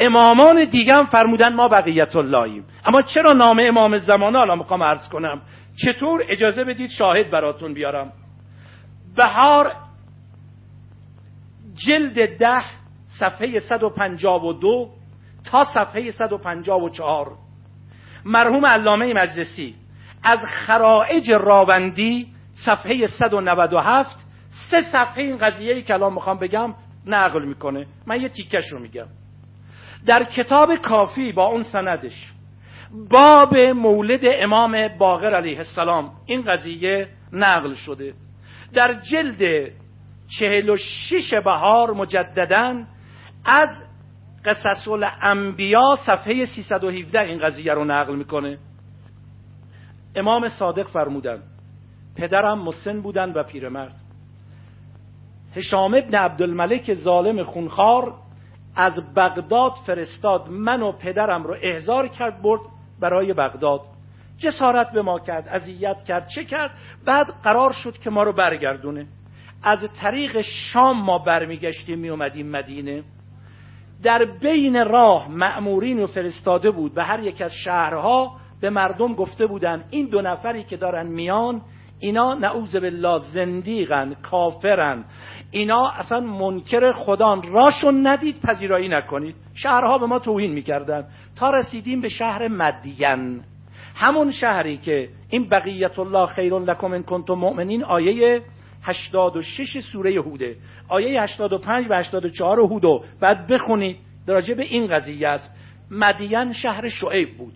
امامان دیگه هم فرمودن ما بقیت اللهیم اما چرا نام امام زمانه حالا می‌خوام عرض کنم؟ چطور اجازه بدید شاهد براتون بیارم؟ بهار جلد ده صفحه 152 تا صفحه 154 مرحوم علامه مجلسی از خرائج راوندی صفحه 197 سه صفحه این قضیه ای که الان می‌خوام بگم نقل می‌کنه. من یه تیکش رو میگم. در کتاب کافی با اون سندش. باب مولد امام باقر علیه السلام. این قضیه نقل شده. در جلد چهل و شیش بهار مجددا از قصص الانبیا صفحه 317 این قضیه رو نقل می‌کنه. امام صادق فرمودن پدرم مسن بودن و پیرمرد. هشام ابن عبدالملک ظالم خونخوار از بغداد فرستاد من و پدرم رو احضار کرد برد برای بغداد. جسارت به ما کرد اذیت کرد. چه کرد؟ بعد قرار شد که ما رو برگردونه. از طریق شام ما برمیگشتیم می اومدیم مدینه. در بین راه معمورین و فرستاده بود به هر یک از شهرها به مردم گفته بودن این دو نفری که دارن میان اینا نعوذ بالله زندیقن کافرن. اینا اصلا منکر خدان. راشون ندید پذیرایی نکنید. شهرها به ما توهین می‌کردن. تا رسیدیم به شهر مدین. همون شهری که این بقیت الله خیر لکم ان کنتم مؤمنین آیه 86 سوره هوده. آیه 85 و 84 هودو بعد بخونید. راجع به این قضیه است. مدین شهر شعیب بود.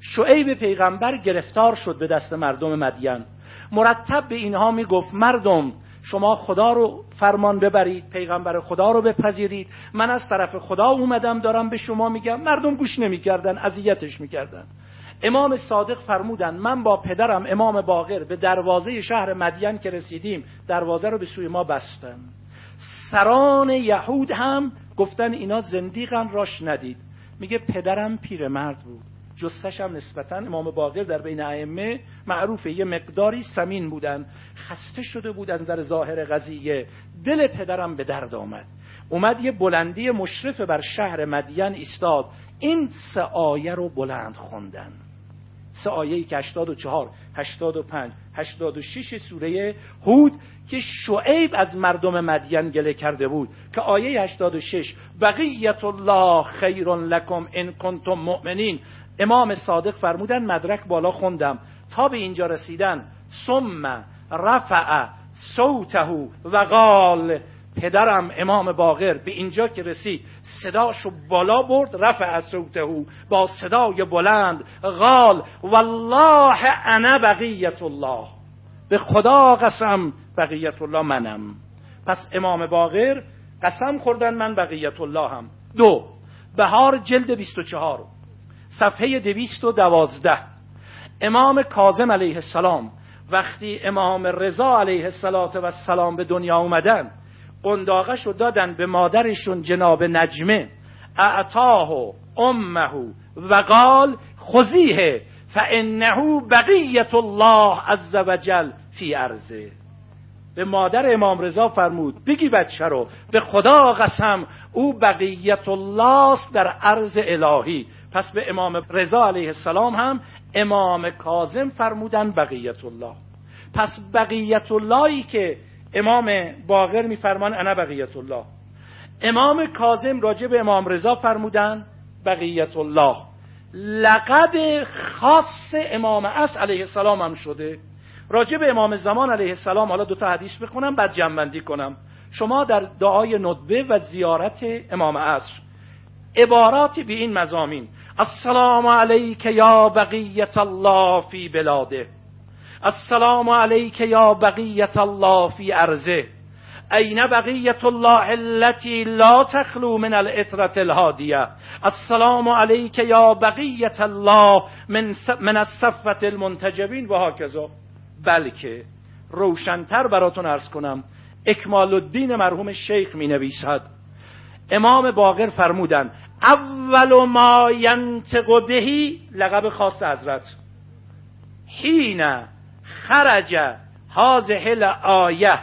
شعیب پیغمبر گرفتار شد به دست مردم مدین. مرتب به اینها می‌گفت مردم شما خدا رو فرمان ببرید پیغمبر خدا رو بپذیرید. من از طرف خدا اومدم دارم به شما میگم. مردم گوش نمی‌کردن اذیتش می‌کردن. امام صادق فرمودن من با پدرم امام باقر به دروازه شهر مدین که رسیدیم دروازه رو به سوی ما بستن. سران یهود هم گفتن اینا زندیقن راش ندید. میگه پدرم پیرمرد بود. جستش هم نسبتا امام باقر در بین ائمه معروفه. یه مقداری سمین بودن خسته شده بود از نظر ظاهر قضیه. دل پدرم به درد آمد. اومد یه بلندی مشرف بر شهر مدین ایستاد. این سه آیه رو بلند خوندن. سه آیه که 84 85 86 سوره هود که شعیب از مردم مدین گله کرده بود که آیه 86 بقیت الله خیر لکم ان کنتم مؤمنین. امام صادق فرمودن مدرک بالا خوندم. تا به اینجا رسیدن ثم رفع صوته و قال پدرم امام باقر به اینجا که رسید صداشو بالا برد رفع از صوته با صدای بلند قال والله انا بقیت الله. به خدا قسم بقیت الله منم. پس امام باقر قسم خوردن من بقیت الله هم. دو بهار جلد 24 صفحه 212 امام کاظم علیه السلام وقتی امام رضا علیه السلام به دنیا اومدن قنداقش رو دادن به مادرشون جناب نجمه. اعطاه امه و قال خزیه فانه بقیت الله عز وجل فی ارزه به مادر امام رضا فرمود بگی بچه رو به خدا قسم او بقیت الله است در عرض الهی. پس به امام رضا علیه السلام هم امام کاظم فرمودن بقیت الله. پس بقیت اللهی که امام باقر میفرمان انا بقیت الله امام کاظم راجع به امام رضا فرمودن بقیت الله لقب خاص امام اس علیه السلام هم شده. راجع به امام زمان علیه السلام حالا دو تا حدیث بخونم بعد جنبندی کنم. شما در دعای ندبه و زیارت امام عصر عباراتی به این مزامین السلام علیک یا بقیت الله فی بلاده. السلام علیک یا بقیت الله فی ارزه این بقیت الله التي لا تخلو من الاترة الهادیه السلام علیک یا بقیت الله من, من الصفت المنتجبین و هاکذا. بلکه روشنتر براتون ارز کنم اکمال الدین مرحوم شیخ می نویسد. امام باقر فرمودن اول ما ینطق بهی لقب خاص حضرت. حین خرج هازه آیه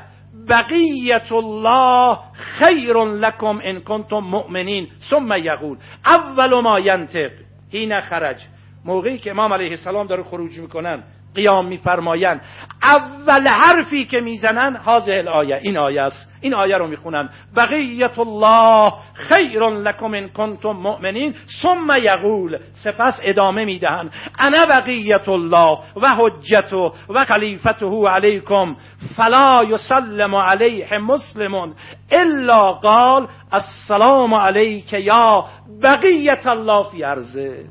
بقیت الله خیر لکم ان کنتم مؤمنین ثم یقول اول ما ینطق حین خرج. موقعی که امام علیه السلام داره خروج می‌کنن. قیام میفرمایند. اول حرفی که می‌زنن حاضر الآیه این آیه است. این آیه رو می‌خونن بقیت الله خیر لکم ان کنتم مؤمنین. ثم یقول سپس ادامه می‌دهند. انا بقیت الله و حجته و خلیفته علیکم فلا یسلم علیه مسلم الا قال السلام علیک یا بقیت الله فی ارزه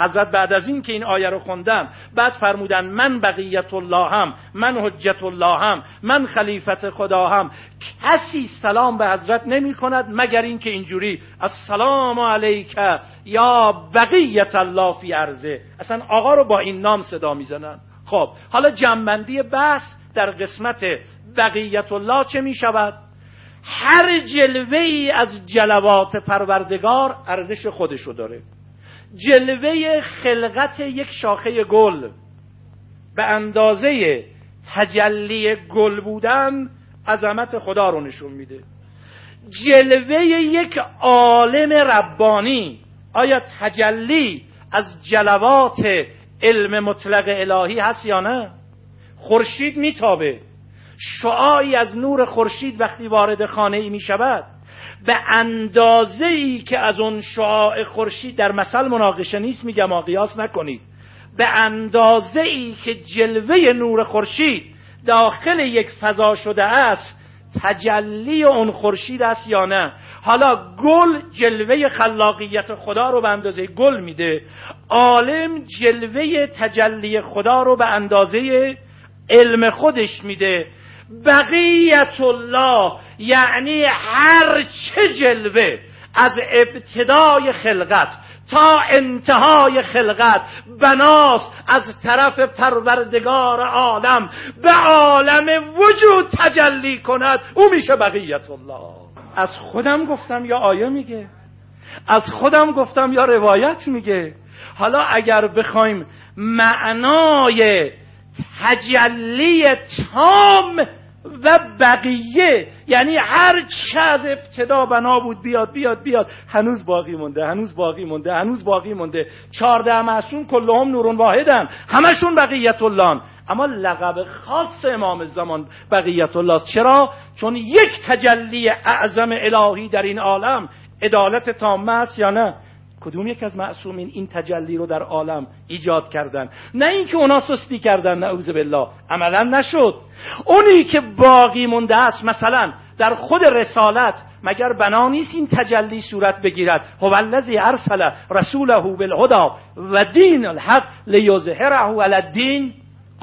حضرت بعد از این که این آیه رو خوندن بعد فرمودن من بقیت الله هم من حجت الله هم من خلیفت خدا هم کسی سلام به حضرت نمی کند مگر اینکه اینجوری السلام علیک یا بقیت الله فی ارزه اصلا آقا رو با این نام صدا می‌زنن. خب حالا جنبندی بحث در قسمت بقیت الله چه می شود هر جلوه ای از جلوات پروردگار ارزش خودشو داره. جلوه خلقت یک شاخه گل. به اندازه تجلی گل بودن عظمت خدا رو نشون میده. جلوه یک عالم ربانی آیا تجلی از جلوات علم مطلق الهی هست یا نه؟ خورشید میتابه. شعایی از نور خورشید وقتی وارد خانه ای می شود به اندازه ای که از اون شعاع خورشید در مثل مناقشه نیست میگم قیاس نکنید. به اندازه ای که جلوه نور خورشید داخل یک فضا شده است تجلی اون خورشید است یا نه؟ حالا گل جلوه خلاقیت خدا رو به اندازه گل میده. عالم جلوه تجلی خدا رو به اندازه علم خودش میده. بقیت الله یعنی هر چه جلوه از ابتدای خلقت تا انتهای خلقت بناس از طرف پروردگار عالم به عالم وجود تجلی کند. او میشه بقیت الله از خودم گفتم یا آیه میگه؟ از خودم گفتم یا روایت میگه؟ حالا اگر بخوایم معنای تجلی تام و بقیه یعنی هر چه از ابتدا بنا بود بیاد بیاد بیاد هنوز باقی مونده هنوز باقی مونده هنوز باقی مونده. چهارده معصوم کلهم نورون واحدن. همشون بقیت الله اما لقب خاص امام زمان بقیت الله چرا؟ چون یک تجلی اعظم الهی در این عالم عدالت تامه است یا نه؟ کدوم یک از معصومین این تجلی رو در عالم ایجاد کردن؟ نه اینکه اونا سستی کردن نعوذ بالله عملا نشد. اونی که باقی مونده است مثلا در خود رسالت مگر بنا نیست این تجلی صورت بگیرد؟ هو الذی ارسل رسوله بالهدى و دین الحق لیظهره علی الدین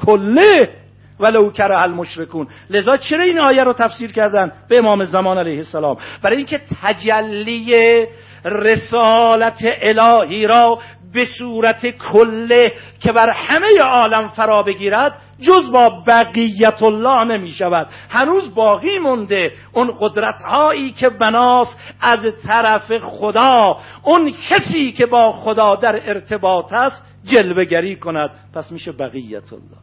کله؟ ولو کره المشرکون. لذا چرا این آیه رو تفسیر کردن به امام زمان علیه السلام؟ برای اینکه تجلی رسالت الهی را به صورت کله که بر همه عالم فرا بگیرد جز با بقیت الله نمی شود. هنوز باقی مونده. اون قدرت هایی که بناس از طرف خدا. اون کسی که با خدا در ارتباط است جلوگری کند. پس میشه بقیت الله